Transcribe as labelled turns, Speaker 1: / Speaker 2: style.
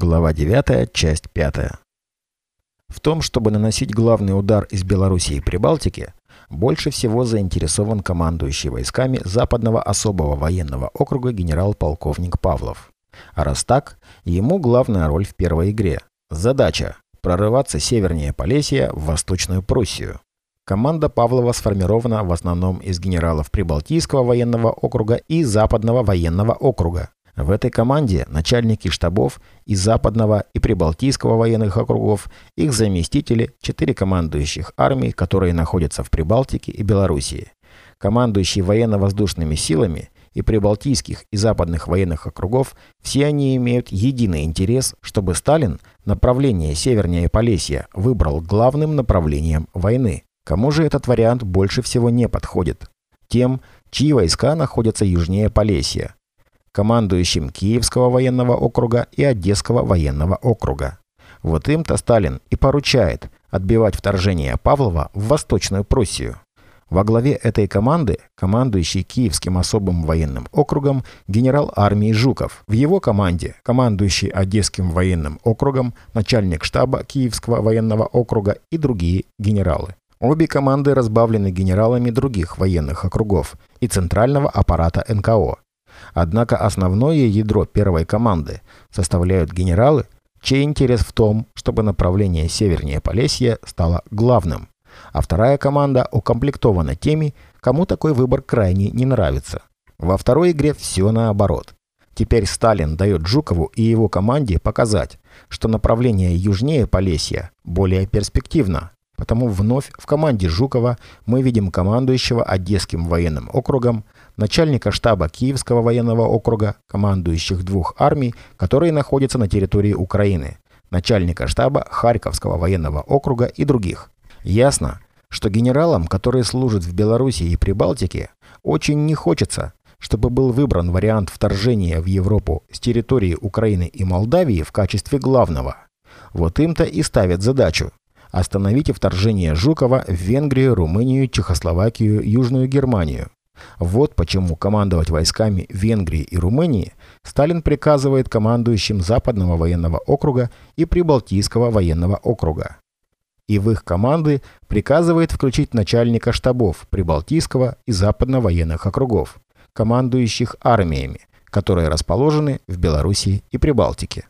Speaker 1: Глава 9, часть 5. В том, чтобы наносить главный удар из Белоруссии и Прибалтики, больше всего заинтересован командующий войсками Западного особого военного округа генерал-полковник Павлов. А раз так, ему главная роль в первой игре. Задача – прорываться севернее Полесья в Восточную Пруссию. Команда Павлова сформирована в основном из генералов Прибалтийского военного округа и Западного военного округа. В этой команде начальники штабов из Западного и Прибалтийского военных округов, их заместители, четыре командующих армий, которые находятся в Прибалтике и Белоруссии. Командующие военно-воздушными силами и прибалтийских и западных военных округов, все они имеют единый интерес, чтобы Сталин направление севернее Полесья выбрал главным направлением войны. Кому же этот вариант больше всего не подходит? Тем, чьи войска находятся южнее Полесья, командующим Киевского военного округа и Одесского военного округа. Вот им-то Сталин и поручает отбивать вторжение Павлова в Восточную Пруссию. Во главе этой команды командующий Киевским особым военным округом генерал армии Жуков. В его команде командующий Одесским военным округом, начальник штаба Киевского военного округа и другие генералы. Обе команды разбавлены генералами других военных округов и центрального аппарата НКО. Однако основное ядро первой команды составляют генералы, чей интерес в том, чтобы направление севернее Полесья стало главным, а вторая команда укомплектована теми, кому такой выбор крайне не нравится. Во второй игре все наоборот. Теперь Сталин дает Жукову и его команде показать, что направление южнее Полесья более перспективно, Потому вновь в команде Жукова мы видим командующего Одесским военным округом, начальника штаба Киевского военного округа, командующих двух армий, которые находятся на территории Украины, начальника штаба Харьковского военного округа и других. Ясно, что генералам, которые служат в Беларуси и Прибалтике, очень не хочется, чтобы был выбран вариант вторжения в Европу с территории Украины и Молдавии в качестве главного. Вот им-то и ставят задачу Остановите вторжение Жукова в Венгрию, Румынию, Чехословакию, Южную Германию. Вот почему командовать войсками Венгрии и Румынии Сталин приказывает командующим Западного военного округа и Прибалтийского военного округа. И в их команды приказывает включить начальника штабов Прибалтийского и Западного военных округов, командующих армиями, которые расположены в Белоруссии и Прибалтике.